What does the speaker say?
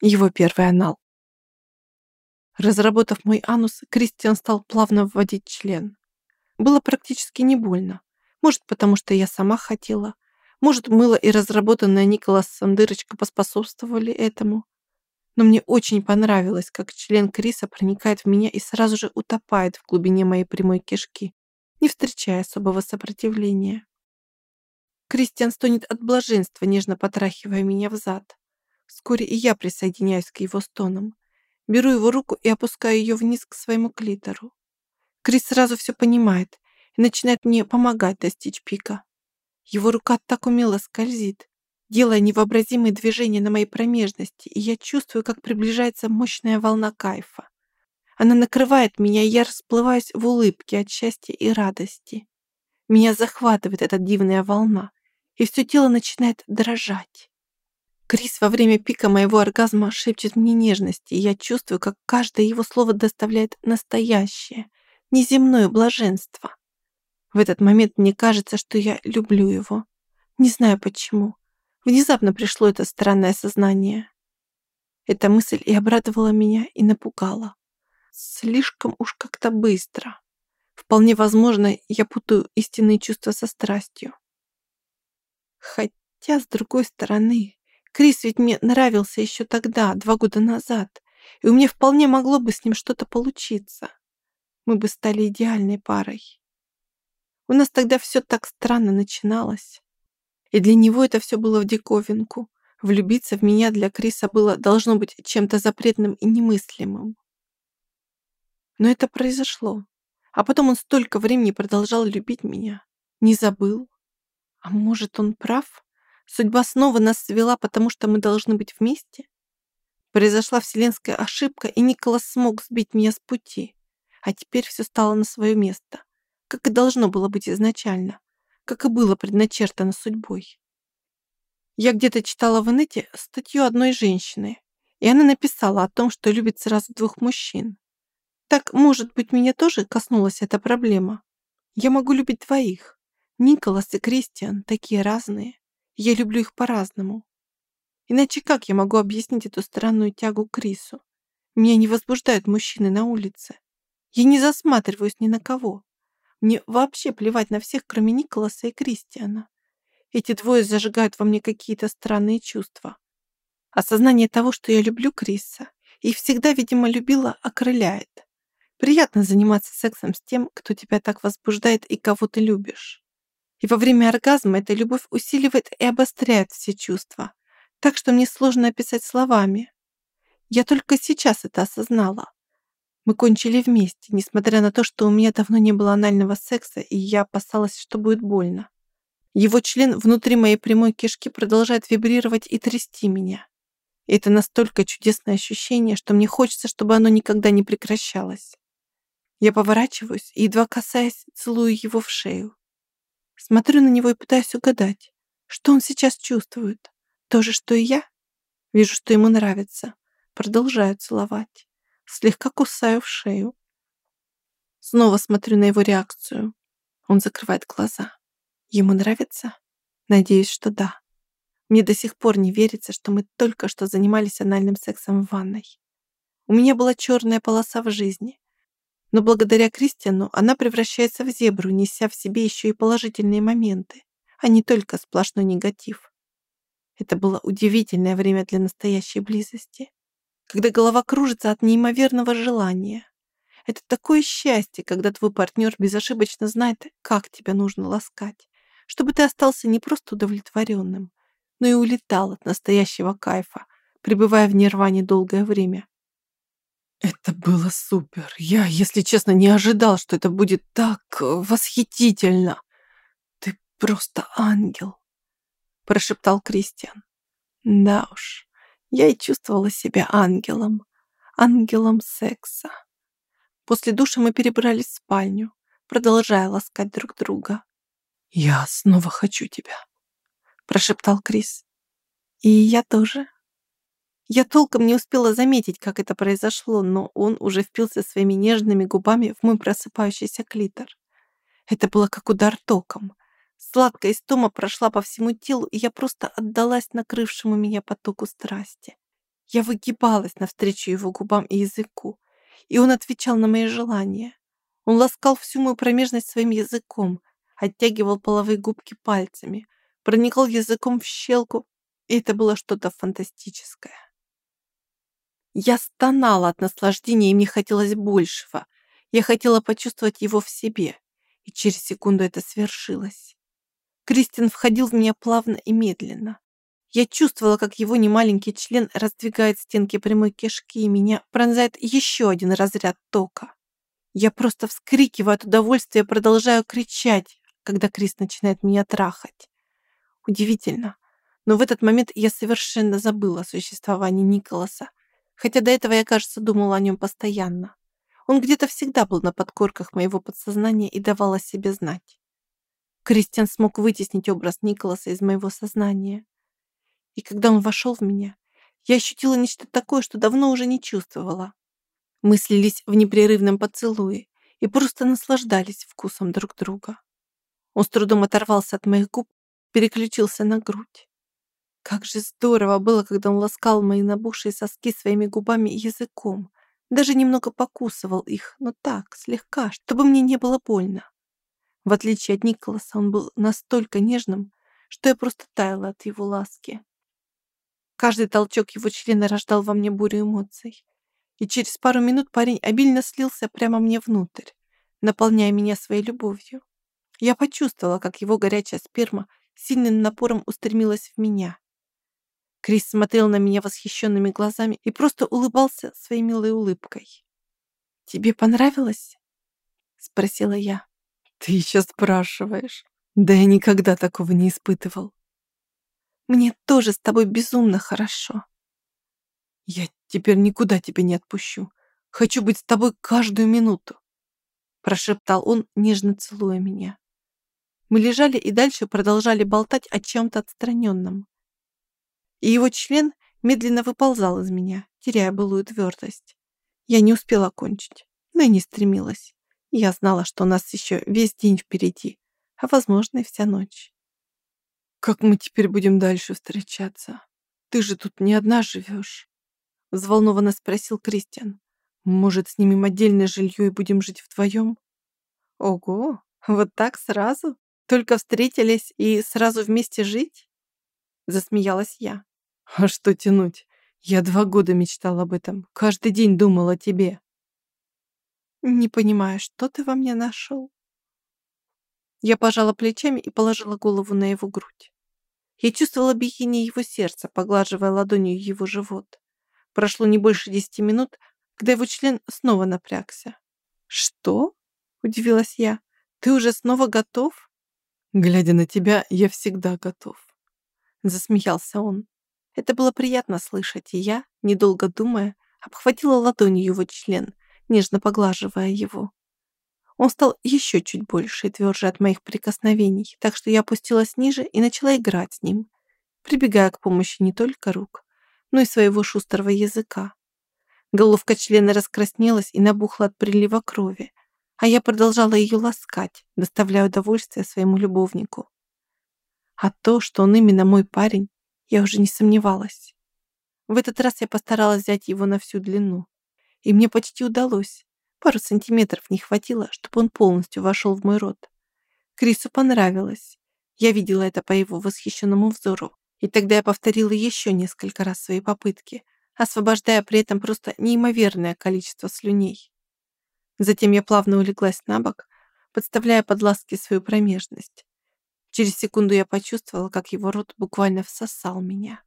Его первый анал. Разработав мой анус, Кристиан стал плавно вводить член. Было практически не больно. Может, потому что я сама хотела. Может, мыло и разработанная Николасом дырочка поспособствовали этому. Но мне очень понравилось, как член Криса проникает в меня и сразу же утопает в глубине моей прямой кишки, не встречая особого сопротивления. Кристиан стонет от блаженства, нежно потрахивая меня в зад. Вскоре и я присоединяюсь к его стонам. Беру его руку и опускаю ее вниз к своему клитору. Крис сразу все понимает и начинает мне помогать достичь пика. Его рука так умело скользит, делая невообразимые движения на моей промежности, и я чувствую, как приближается мощная волна кайфа. Она накрывает меня, и я расплываюсь в улыбке от счастья и радости. Меня захватывает эта дивная волна, и все тело начинает дрожать. Крис во время пика моего оргазма шепчет мне нежности, и я чувствую, как каждое его слово доставляет настоящее, неземное блаженство. В этот момент мне кажется, что я люблю его. Не знаю почему. Внезапно пришло это странное сознание. Эта мысль и обрадовала меня, и напугала. Слишком уж как-то быстро. Вполне возможно, я путаю истинные чувства со страстью. Хотя, с другой стороны, Крис ведь мне нравился еще тогда, два года назад, и у меня вполне могло бы с ним что-то получиться. Мы бы стали идеальной парой. У нас тогда все так странно начиналось. И для него это все было в диковинку. Влюбиться в меня для Криса было должно быть чем-то запретным и немыслимым. Но это произошло. А потом он столько времени продолжал любить меня. Не забыл. А может, он прав? Судьба снова нас свела, потому что мы должны быть вместе? Произошла вселенская ошибка, и Николас смог сбить меня с пути. А теперь все стало на свое место, как и должно было быть изначально, как и было предначертано судьбой. Я где-то читала в инете статью одной женщины, и она написала о том, что любит сразу двух мужчин. Так, может быть, меня тоже коснулась эта проблема? Я могу любить двоих. Николас и Кристиан такие разные. Я люблю их по-разному. Иначе как я могу объяснить эту странную тягу к Крису? Меня не возбуждают мужчины на улице. Я не засматриваюсь ни на кого. Мне вообще плевать на всех, кроме Николаса и Кристиана. Эти двое зажигают во мне какие-то странные чувства. Осознание того, что я люблю Криса и всегда, видимо, любила, окрыляет. Приятно заниматься сексом с тем, кто тебя так возбуждает и кого ты любишь. И во время оргазма эта любовь усиливает и обостряет все чувства, так что мне сложно описать словами. Я только сейчас это осознала. Мы кончили вместе, несмотря на то, что у меня давно не было анального секса, и я опасалась, что будет больно. Его член внутри моей прямой кишки продолжает вибрировать и трясти меня. И это настолько чудесное ощущение, что мне хочется, чтобы оно никогда не прекращалось. Я поворачиваюсь и, едва касаясь, целую его в шею. Смотрю на него и пытаюсь угадать, что он сейчас чувствует. То же, что и я? Вижу, что ему нравится. Продолжаю целовать. Слегка кусаю в шею. Снова смотрю на его реакцию. Он закрывает глаза. Ему нравится? Надеюсь, что да. Мне до сих пор не верится, что мы только что занимались анальным сексом в ванной. У меня была черная полоса в жизни, но благодаря Кристиану она превращается в зебру, неся в себе еще и положительные моменты, а не только сплошной негатив. Это было удивительное время для настоящей близости, когда голова кружится от неимоверного желания. Это такое счастье, когда твой партнер безошибочно знает, как тебя нужно ласкать, чтобы ты остался не просто удовлетворенным, но и улетал от настоящего кайфа, пребывая в нирване долгое время. Это было супер. Я, если честно, не ожидал, что это будет так э, восхитительно. Ты просто ангел, прошептал Кристиан. Да уж, я и чувствовала себя ангелом, ангелом секса. После душа мы перебрались в спальню, продолжая ласкать друг друга. «Я снова хочу тебя», — прошептал Крис. «И я тоже», я толком не успела заметить, как это произошло, но он уже впился своими нежными губами в мой просыпающийся клитор. Это было как удар током. Сладкая истома прошла по всему телу, и я просто отдалась накрывшему меня потоку страсти. Я выгибалась навстречу его губам и языку, и он отвечал на мои желания. Он ласкал всю мою промежность своим языком, оттягивал половые губки пальцами, проникал языком в щелку, и это было что-то фантастическое. Я стонала от наслаждения, и мне хотелось большего. Я хотела почувствовать его в себе, и через секунду это свершилось. Кристин входил в меня плавно и медленно. Я чувствовала, как его немаленький член раздвигает стенки прямой кишки, и меня пронзает еще один разряд тока. Я просто вскрикиваю от удовольствия, продолжаю кричать, когда Крис начинает меня трахать. Удивительно, но в этот момент я совершенно забыла о существовании Николаса, хотя до этого я, кажется, думала о нем постоянно. Он где-то всегда был на подкорках моего подсознания и давал о себе знать. Кристиан смог вытеснить образ Николаса из моего сознания. И когда он вошел в меня, я ощутила нечто такое, что давно уже не чувствовала. Мы слились в непрерывном поцелуе и просто наслаждались вкусом друг друга. Он с трудом оторвался от моих губ, переключился на грудь. Как же здорово было, когда он ласкал мои набухшие соски своими губами и языком, даже немного покусывал их, но так, слегка, чтобы мне не было больно. В отличие от Николаса, он был настолько нежным, что я просто таяла от его ласки. Каждый толчок его члена рождал во мне бурю эмоций и через пару минут парень обильно слился прямо мне внутрь, наполняя меня своей любовью. Я почувствовала, как его горячая сперма сильным напором устремилась в меня. Крис смотрел на меня восхищенными глазами и просто улыбался своей милой улыбкой. «Тебе понравилось?» — спросила я. «Ты еще спрашиваешь. Да я никогда такого не испытывал». «Мне тоже с тобой безумно хорошо», «Я теперь никуда тебя не отпущу. Хочу быть с тобой каждую минуту», прошептал он, нежно целуя меня. Мы лежали и дальше продолжали болтать о чем-то отстраненном. И его член медленно выползал из меня, теряя былую твердость. Я не успела кончить, но и не стремилась. Я знала, что у нас еще весь день впереди, а, возможно, и вся ночь. «Как мы теперь будем дальше встречаться? Ты же тут не одна живешь взволнованно спросил Кристиан. Может, снимем отдельное жилье и будем жить вдвоем? Ого, вот так сразу? Только встретились и сразу вместе жить? Засмеялась я. А что тянуть? Я два года мечтал об этом. Каждый день думал о тебе. Не понимаю, что ты во мне нашел? Я пожала плечами и положила голову на его грудь. Я чувствовала биение его сердца, поглаживая ладонью его живот. Прошло не больше десяти минут, когда его член снова напрягся. «Что?» — удивилась я. «Ты уже снова готов?» «Глядя на тебя, я всегда готов», — засмеялся он. Это было приятно слышать, и я, недолго думая, обхватила ладонью его член, нежно поглаживая его. Он стал еще чуть больше и тверже от моих прикосновений, так что я опустилась ниже и начала играть с ним, прибегая к помощи не только рук, но и своего шустрого языка. Головка члена раскраснелась и набухла от прилива крови, а я продолжала ее ласкать, доставляя удовольствие своему любовнику. А то, что он именно мой парень, я уже не сомневалась. В этот раз я постаралась взять его на всю длину, и мне почти удалось. Пару сантиметров не хватило, чтобы он полностью вошел в мой рот. Крису понравилось. Я видела это по его восхищенному взору, и тогда я повторила еще несколько раз свои попытки, освобождая при этом просто неимоверное количество слюней. Затем я плавно улеглась на бок, подставляя под ласки свою промежность. Через секунду я почувствовала, как его рот буквально всосал меня.